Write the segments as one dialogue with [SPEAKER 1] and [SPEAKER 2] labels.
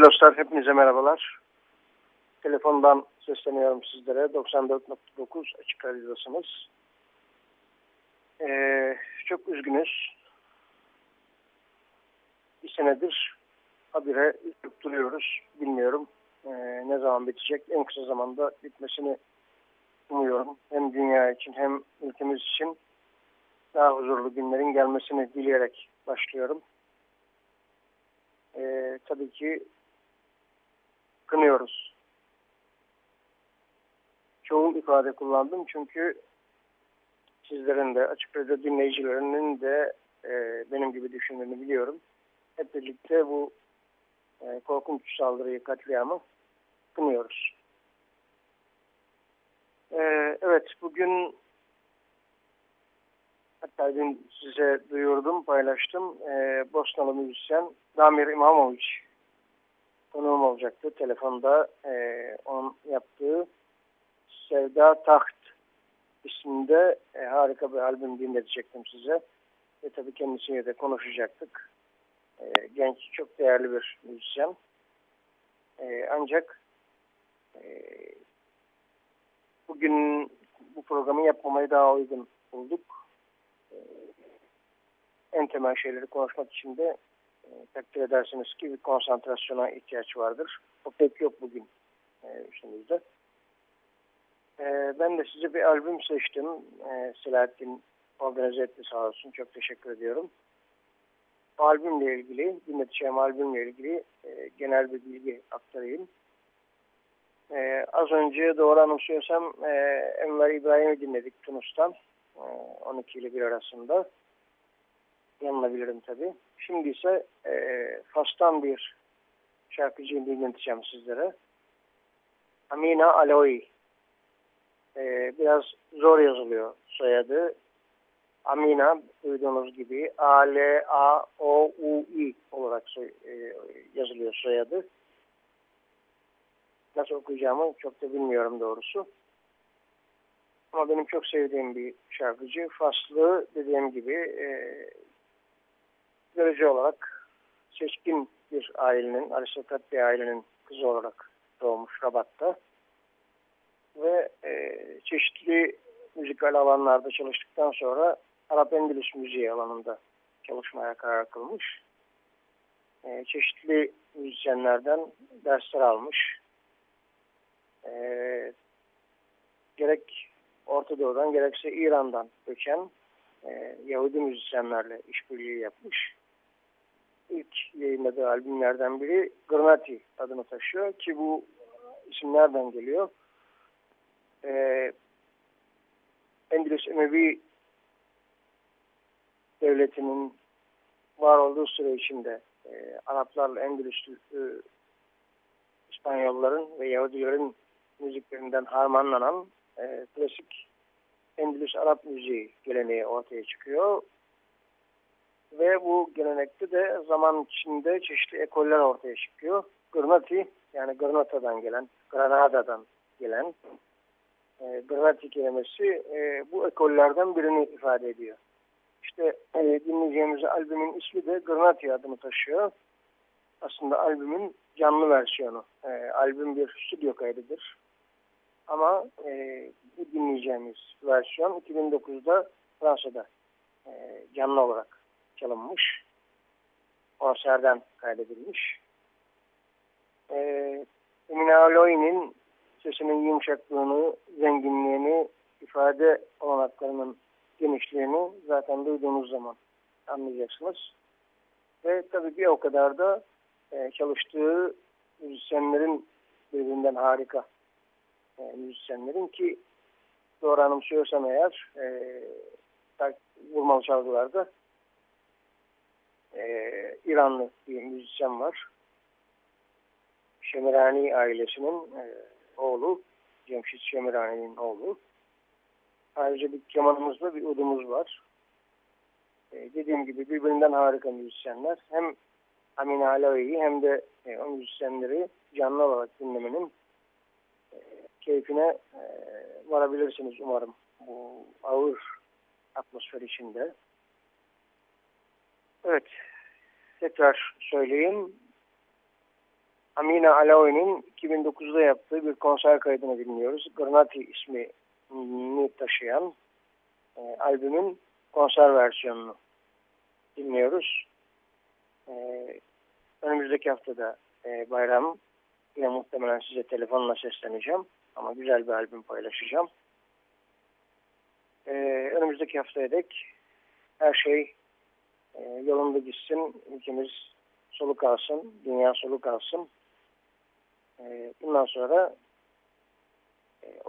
[SPEAKER 1] Sevgili dostlar hepinize merhabalar. Telefondan sesleniyorum sizlere. 94.9 açık radyodasınız. Ee, çok üzgünüz. Bir senedir habire duruyoruz. Bilmiyorum ee, ne zaman bitecek. En kısa zamanda bitmesini umuyorum. Hem dünya için hem ülkemiz için daha huzurlu günlerin gelmesini dileyerek başlıyorum. Ee, tabii ki kınıyoruz. Çoğul ifade kullandım çünkü sizlerin de açık radyo dinleyicilerinin de e, benim gibi düşündüğünü biliyorum. Hep birlikte bu e, korkunç saldırıyı, katliamı kınıyoruz. E, evet, bugün hatta dün size duyurdum, paylaştım. E, Bosnalı müzisyen Damir İmamoviç konuğum olacaktı. Telefonda e, onun yaptığı Sevda Taht isminde e, harika bir albüm dinletecektim size. Ve tabii kendisiyle de konuşacaktık. E, genç, çok değerli bir müzisyen. E, ancak e, bugün bu programı yapmamayı daha uygun bulduk. E, en temel şeyleri konuşmak için de takdir edersiniz ki bir konsantrasyona ihtiyaç vardır. O pek yok bugün e, üstümüzde. E, ben de size bir albüm seçtim. E, Selahattin organize etti sağ olsun. Çok teşekkür ediyorum. Albümle ilgili, dinleteceğim albümle ilgili e, genel bir bilgi aktarayım. E, az önce doğru anımsıyorsam e, Enver İbrahim'i dinledik Tunus'tan. E, 12 ile 1 arasında yanılabilirim tabii. Şimdi ise e, Fas'tan bir şarkıcıyı dinleteceğim sizlere. Amina Aloy. E, biraz zor yazılıyor soyadı. Amina duyduğunuz gibi A-L-A-O-U-I olarak soy, e, yazılıyor soyadı. Nasıl okuyacağımı çok da bilmiyorum doğrusu. Ama benim çok sevdiğim bir şarkıcı. Faslı dediğim gibi e, görece olarak seçkin bir ailenin, aristokrat bir ailenin kızı olarak doğmuş Rabat'ta. Ve e, çeşitli müzikal alanlarda çalıştıktan sonra Arap Endülüs müziği alanında çalışmaya karar kılmış. E, çeşitli müzisyenlerden dersler almış. E, gerek Orta Doğu'dan gerekse İran'dan göçen e, Yahudi müzisyenlerle işbirliği yapmış ilk yayınladığı albümlerden biri Granati adını taşıyor ki bu isim nereden geliyor? Ee, Endülüs Emevi devletinin var olduğu süre içinde e, Araplarla Endülüs e, İspanyolların ve Yahudilerin müziklerinden harmanlanan e, klasik Endülüs Arap müziği geleneği ortaya çıkıyor. Ve bu gelenekte de zaman içinde çeşitli ekoller ortaya çıkıyor. Gırnati yani Granata'dan gelen, Granada'dan gelen e, Granati kelimesi e, bu ekollerden birini ifade ediyor. İşte e, dinleyeceğimiz albümün ismi de Granati adını taşıyor. Aslında albümün canlı versiyonu. E, albüm bir stüdyo kaydıdır. Ama e, bu dinleyeceğimiz versiyon 2009'da Fransa'da e, canlı olarak çalınmış. Konserden kaydedilmiş. E, Emine Aloy'nin sesinin yumuşaklığını, zenginliğini, ifade olanaklarının genişliğini zaten duyduğunuz zaman anlayacaksınız. Ve tabii bir o kadar da e, çalıştığı müzisyenlerin birbirinden harika e, müzisyenlerin ki doğru anımsıyorsam eğer e, vurmalı çalgılarda e, İranlı bir müzisyen var. Şemirani ailesinin e, oğlu, Cemşit Şemirani'nin oğlu. Ayrıca bir kemanımızda bir udumuz var. E, dediğim gibi birbirinden harika müzisyenler. Hem Amin Alavi'yi hem de e, o müzisyenleri canlı olarak dinlemenin e, keyfine e, varabilirsiniz umarım bu ağır atmosfer içinde. Evet, tekrar söyleyeyim. Amina Alaoi'nin 2009'da yaptığı bir konser kaydını dinliyoruz. Granati ismini taşıyan e, albümün konser versiyonunu dinliyoruz. E, önümüzdeki haftada e, bayram yine muhtemelen size telefonla sesleneceğim. Ama güzel bir albüm paylaşacağım. E, önümüzdeki haftaya dek her şey e, yolunda gitsin. Ülkemiz soluk alsın, dünya soluk alsın. E, bundan sonra e,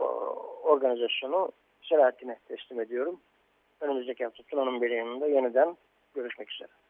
[SPEAKER 1] organizasyonu Selahattin'e teslim ediyorum. Önümüzdeki hafta Tuna'nın bir yeniden görüşmek üzere.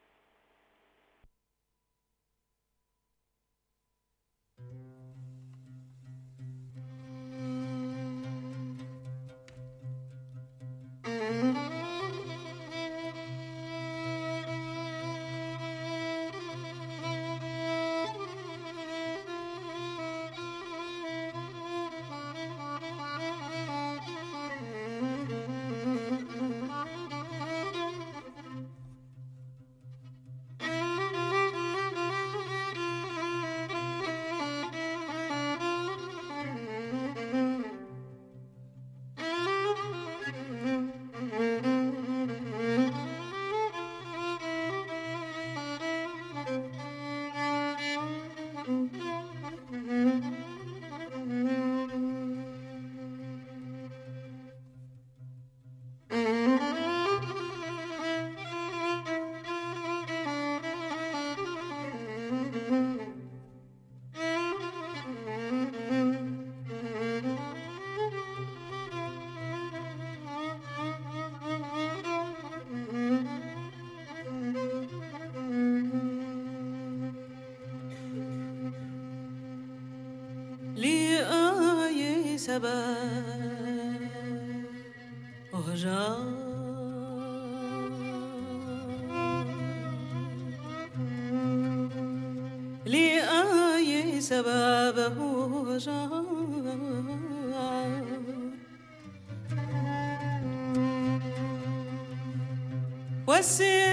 [SPEAKER 2] سبابه وجعه وسع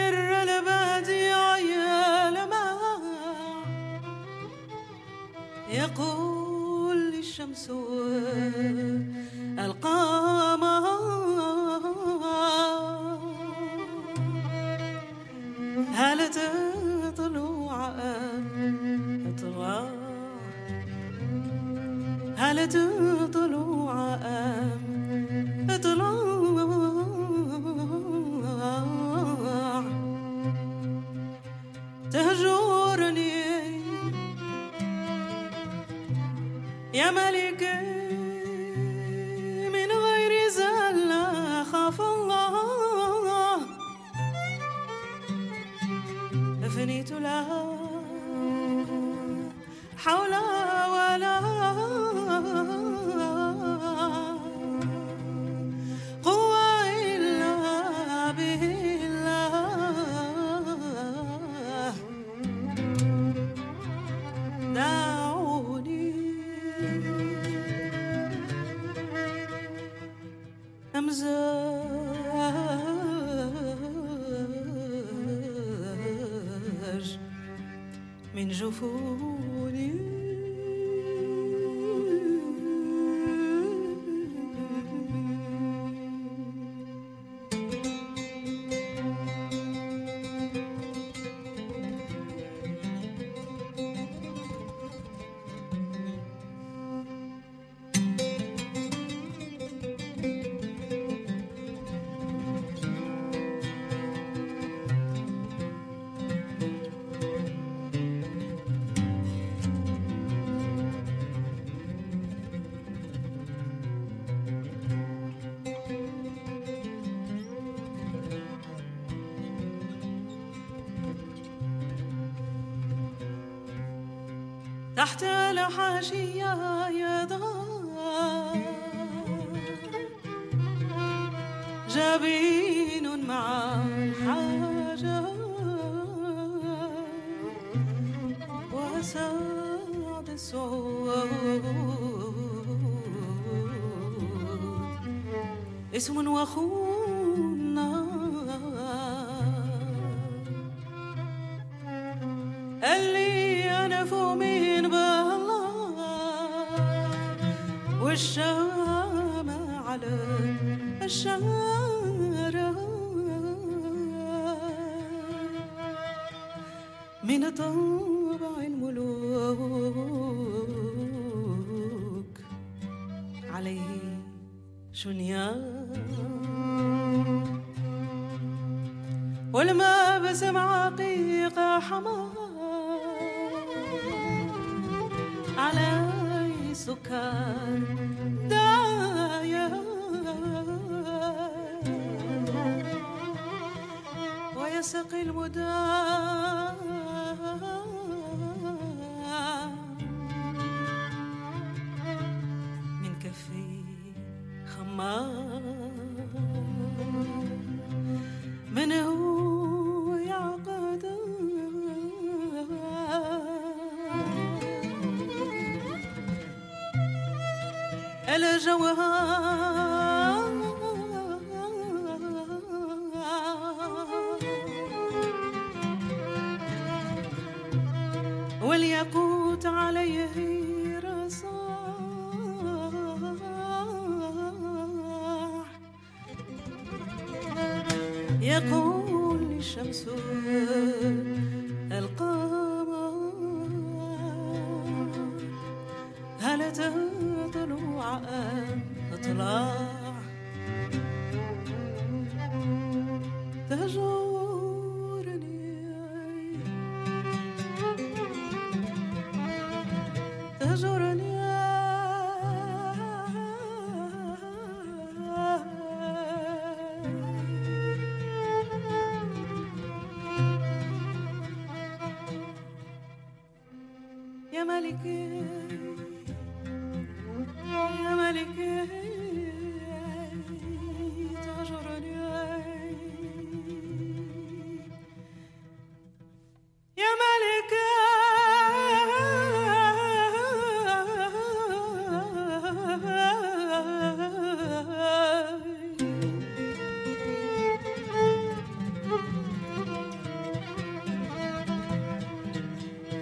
[SPEAKER 2] تحت الحاشية يضاء جبين مع الحاجة وسعد السعود اسم وخونا طبع الملوك. عليه شنيان. والما بسم 生活很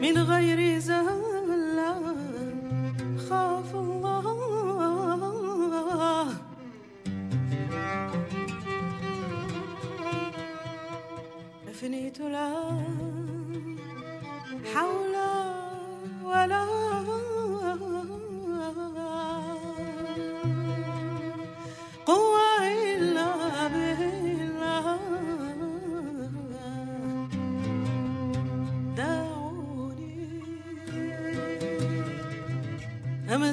[SPEAKER 2] من غير زلة خاف الله. أفنيت لا حول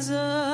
[SPEAKER 2] as a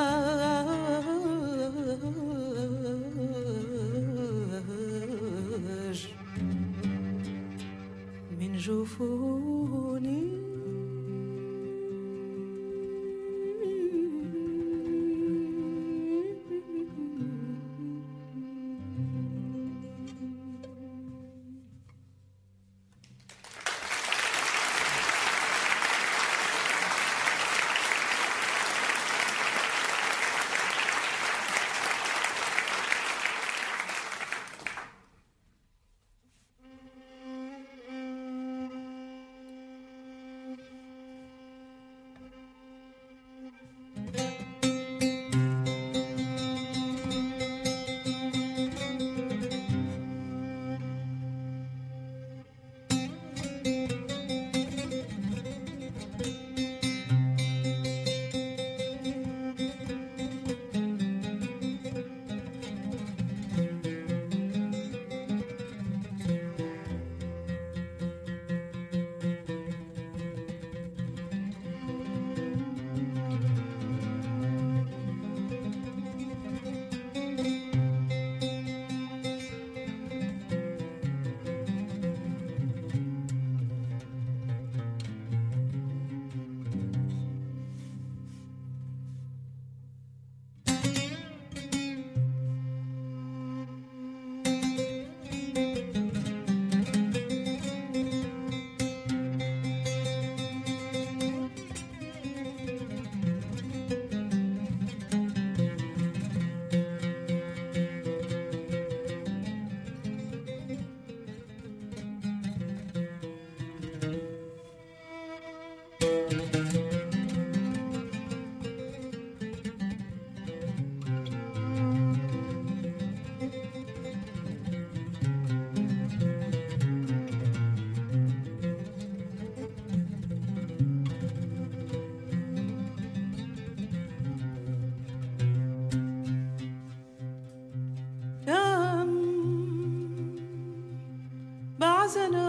[SPEAKER 2] doesn't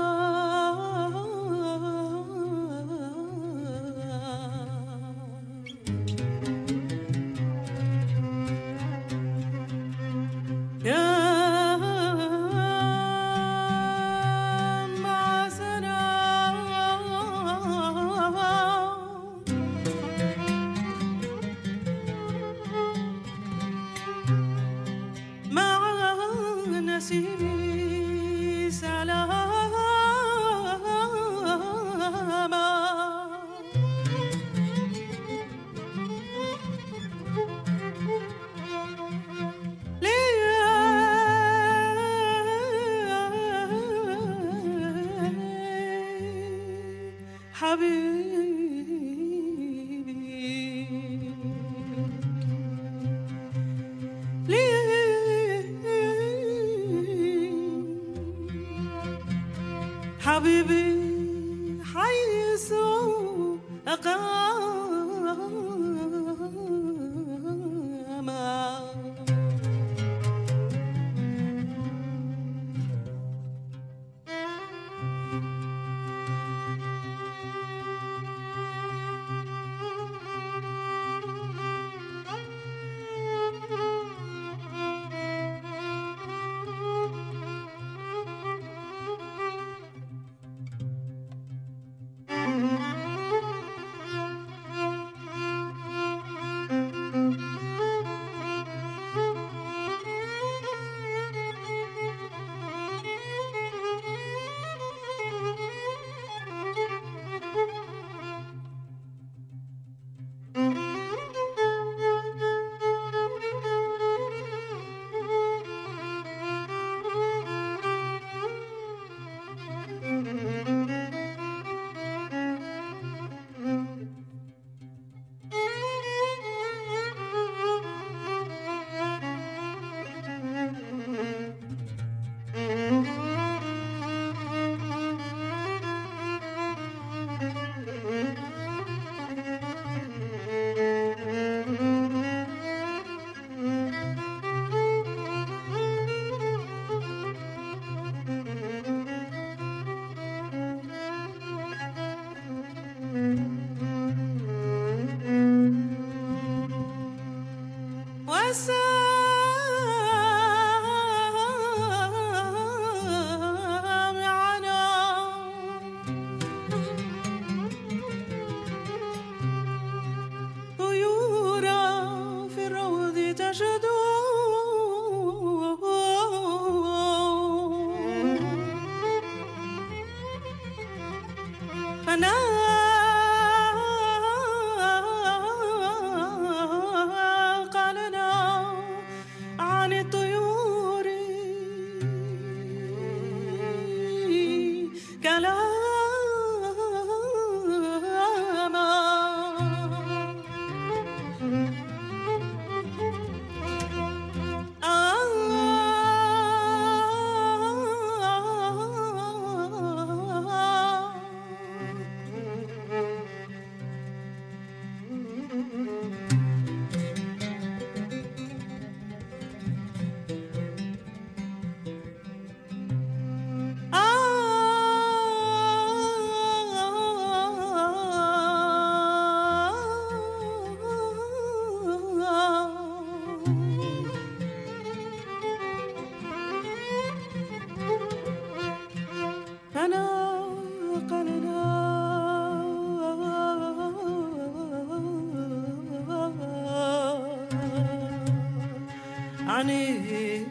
[SPEAKER 2] عنيه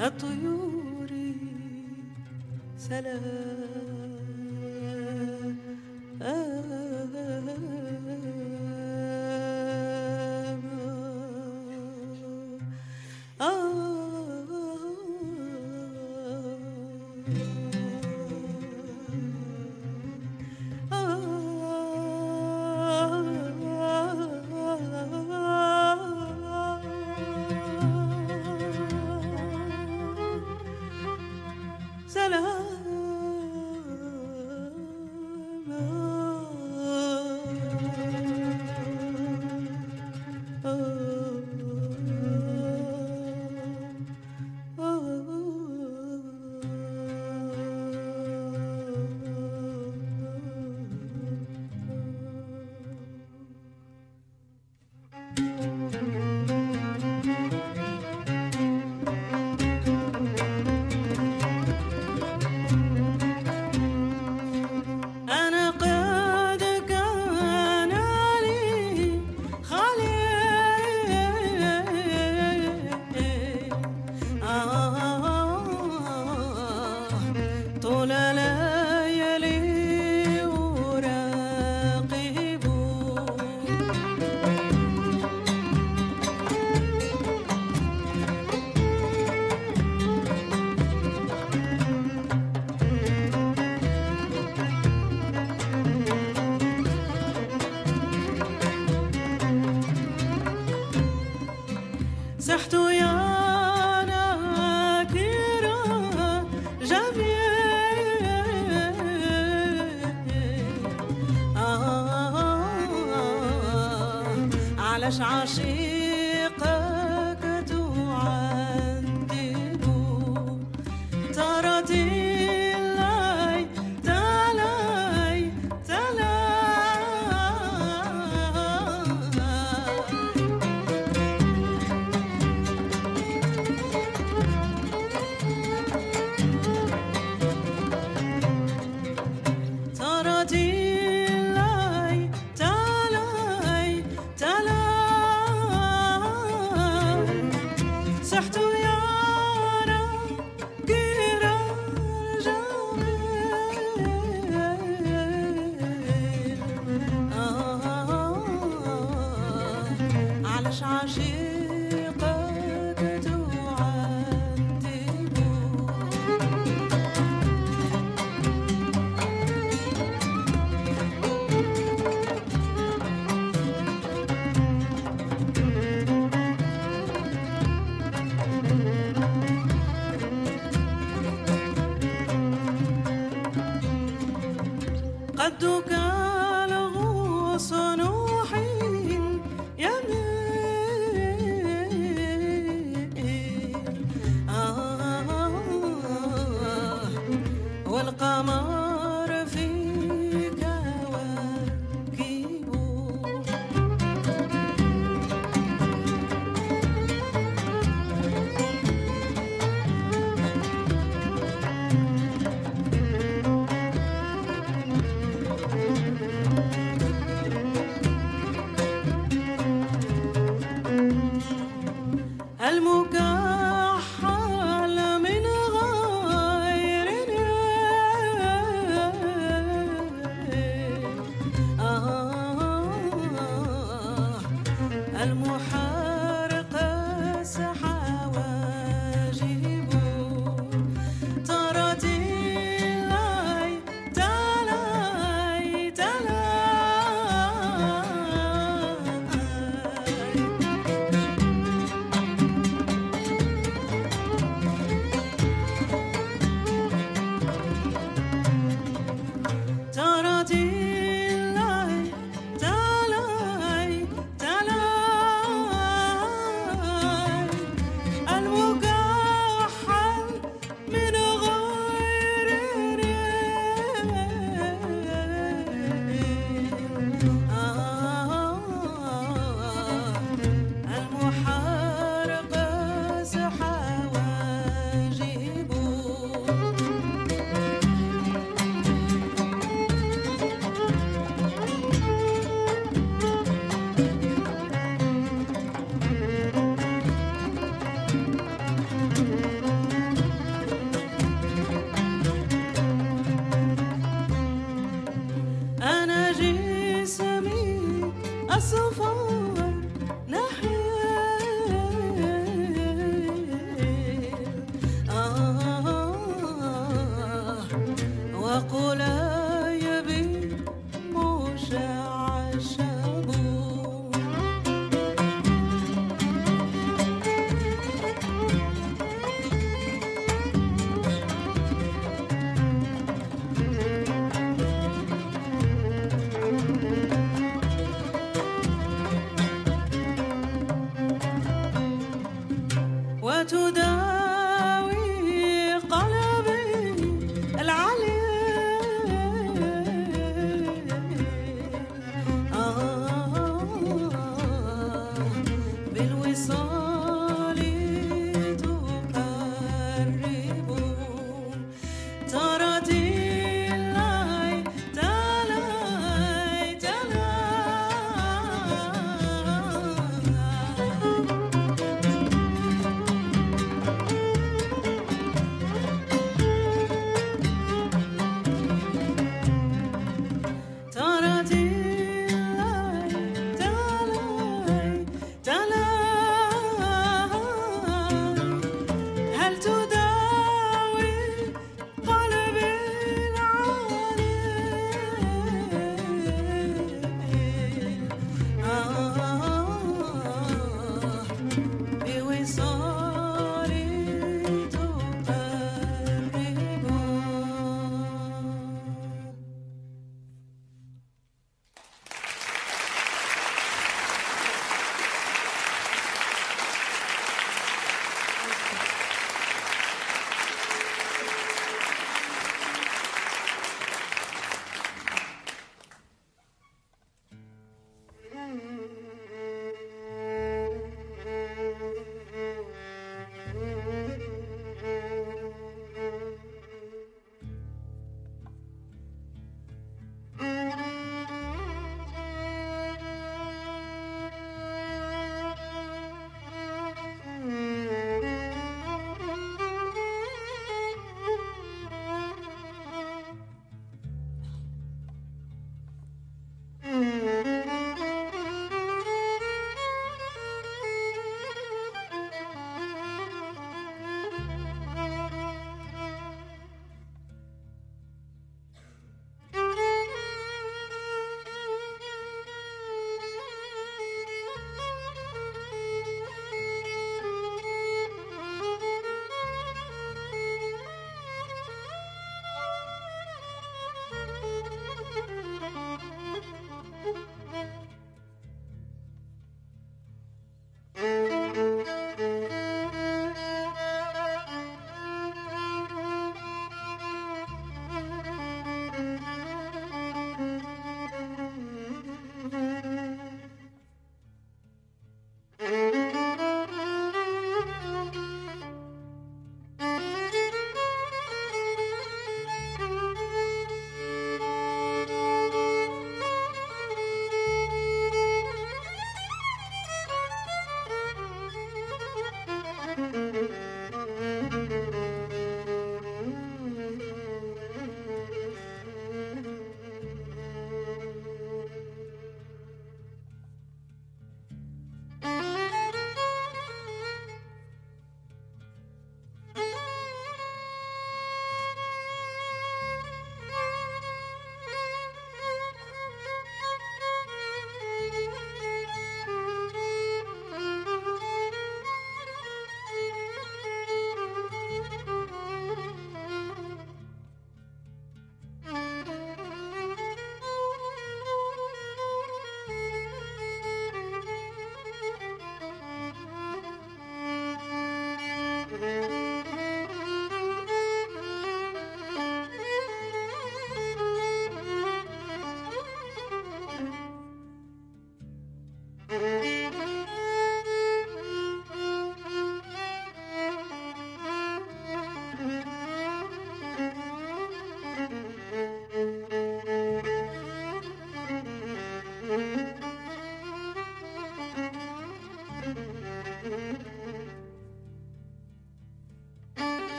[SPEAKER 2] الطيور سلام. مسحت ويانا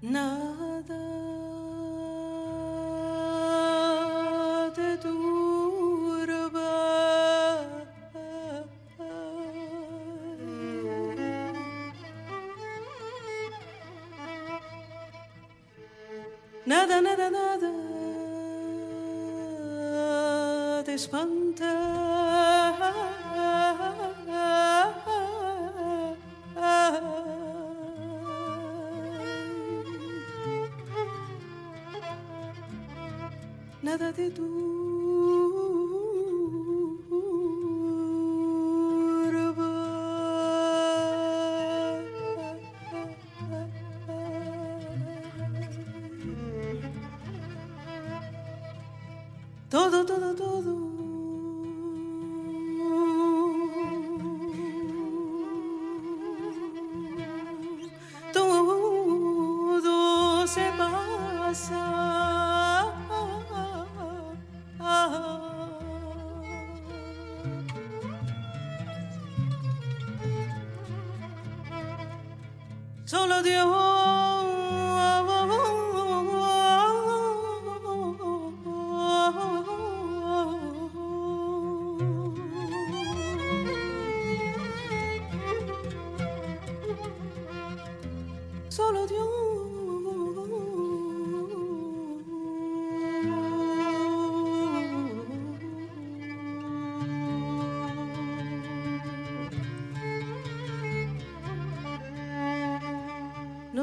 [SPEAKER 2] Nada te turba. Nada, nada, nada te espanta.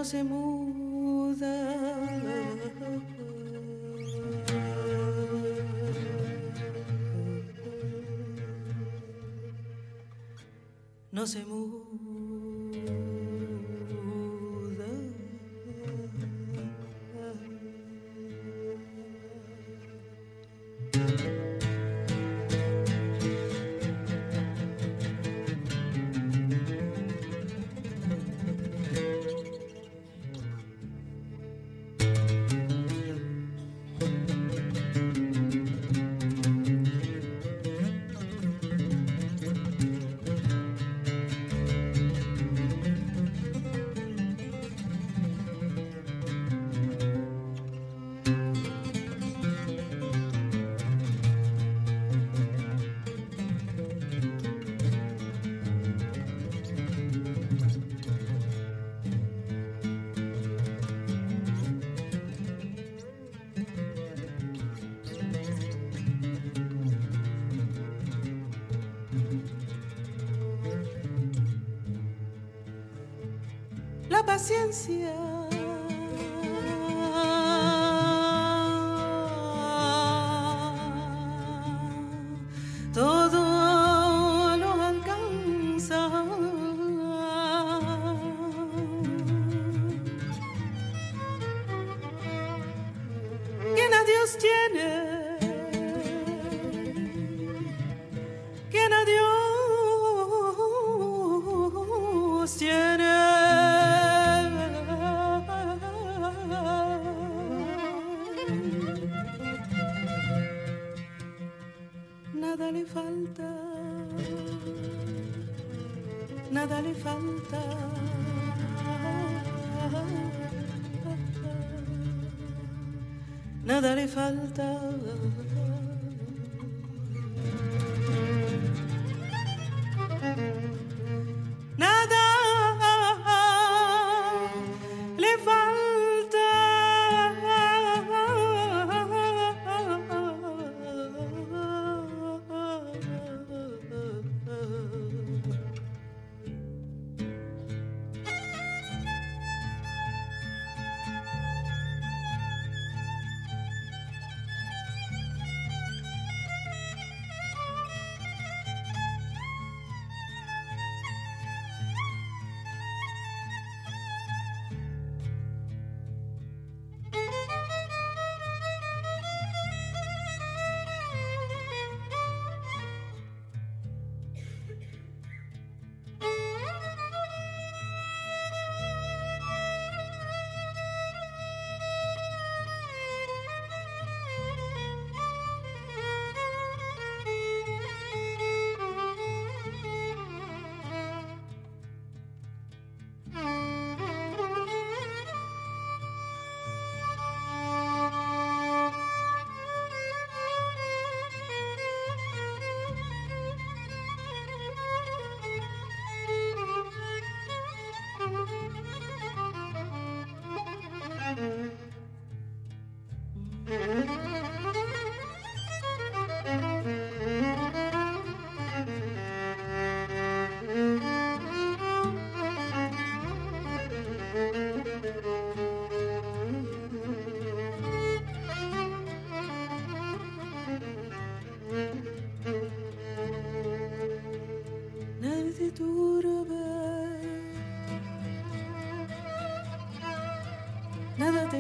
[SPEAKER 2] se muda. No se muda. Yeah. Nada le falta, nada le falta. Nada le falta.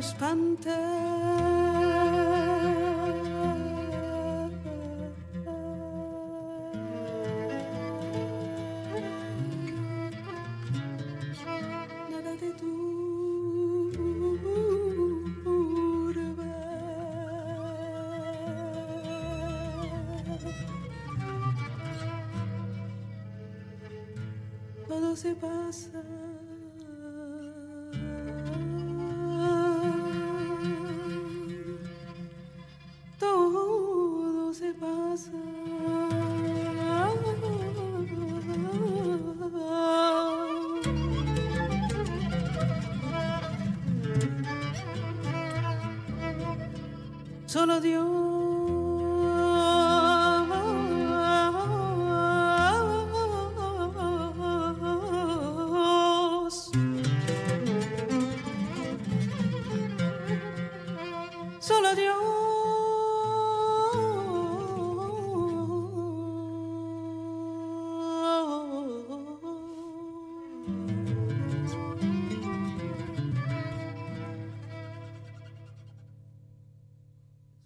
[SPEAKER 2] Espanta Nada te turbe todo se pasa.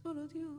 [SPEAKER 2] Solo Dios.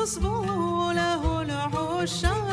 [SPEAKER 2] تصبو له العشاق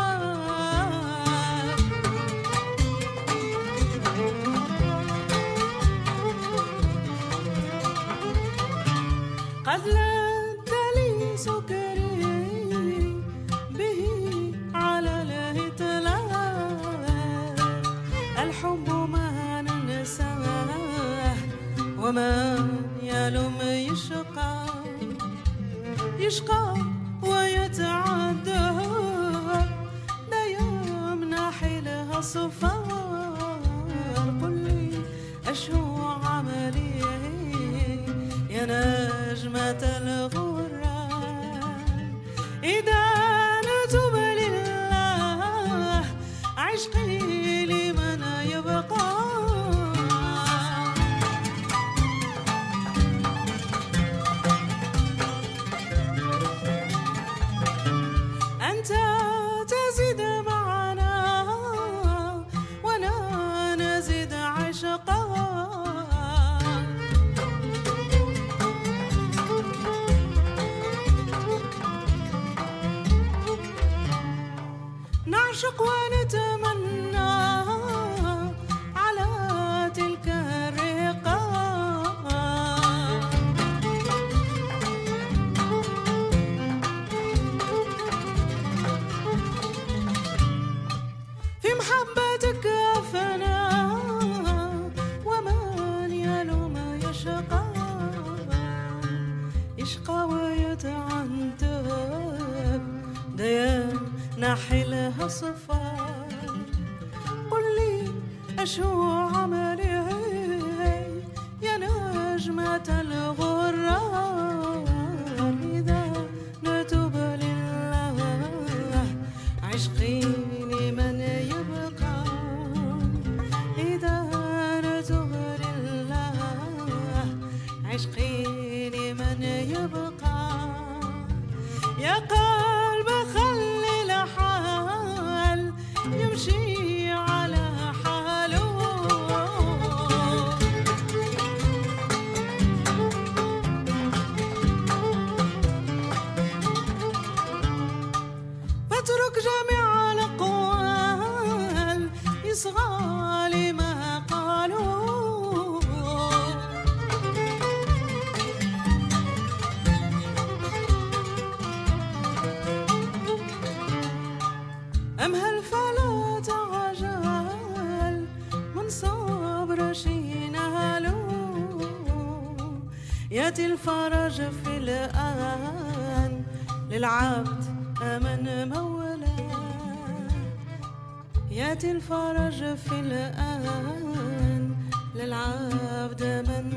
[SPEAKER 2] نحلها صفار قولي أشو عملها يا نجمة الغرب. الفرج في الآن. للعبد من